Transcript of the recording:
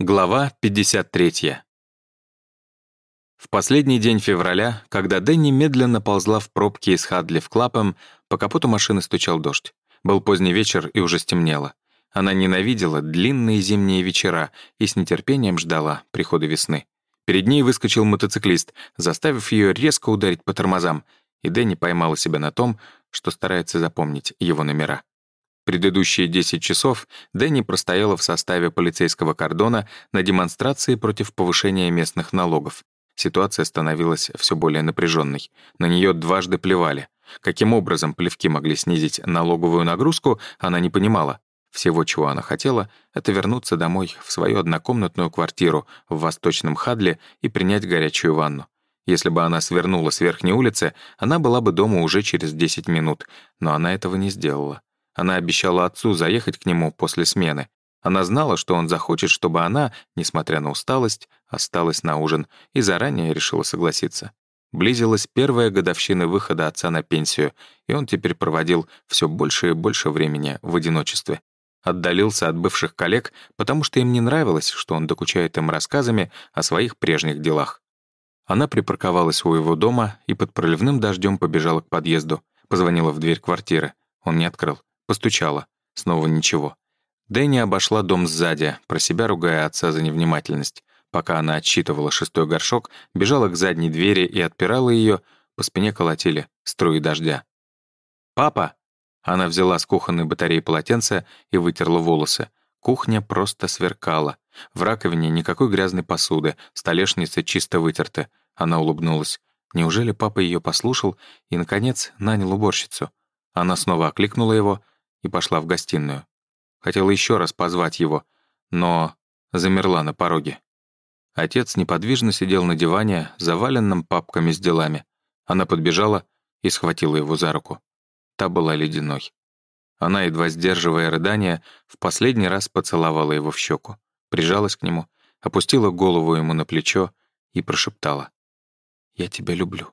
Глава 53. В последний день февраля, когда Дэнни медленно ползла в пробке из Хадли в Клапом, по капоту машины стучал дождь. Был поздний вечер и уже стемнело. Она ненавидела длинные зимние вечера и с нетерпением ждала прихода весны. Перед ней выскочил мотоциклист, заставив ее резко ударить по тормозам, и Дэнни поймала себя на том, что старается запомнить его номера. Предыдущие 10 часов Дэнни простояла в составе полицейского кордона на демонстрации против повышения местных налогов. Ситуация становилась все более напряженной. На нее дважды плевали. Каким образом плевки могли снизить налоговую нагрузку, она не понимала. Всего, чего она хотела, это вернуться домой в свою однокомнатную квартиру в Восточном Хадле и принять горячую ванну. Если бы она свернула с верхней улицы, она была бы дома уже через 10 минут, но она этого не сделала. Она обещала отцу заехать к нему после смены. Она знала, что он захочет, чтобы она, несмотря на усталость, осталась на ужин, и заранее решила согласиться. Близилась первая годовщина выхода отца на пенсию, и он теперь проводил все больше и больше времени в одиночестве. Отдалился от бывших коллег, потому что им не нравилось, что он докучает им рассказами о своих прежних делах. Она припарковалась у его дома и под проливным дождем побежала к подъезду. Позвонила в дверь квартиры. Он не открыл. Постучала. Снова ничего. Дэнни обошла дом сзади, про себя ругая отца за невнимательность. Пока она отсчитывала шестой горшок, бежала к задней двери и отпирала ее, по спине колотили струи дождя. «Папа!» Она взяла с кухонной батареи полотенце и вытерла волосы. Кухня просто сверкала. В раковине никакой грязной посуды, столешницы чисто вытерты. Она улыбнулась. Неужели папа ее послушал и, наконец, нанял уборщицу? Она снова окликнула его — и пошла в гостиную. Хотела еще раз позвать его, но замерла на пороге. Отец неподвижно сидел на диване, заваленном папками с делами. Она подбежала и схватила его за руку. Та была ледяной. Она, едва сдерживая рыдания, в последний раз поцеловала его в щеку, прижалась к нему, опустила голову ему на плечо и прошептала. «Я тебя люблю».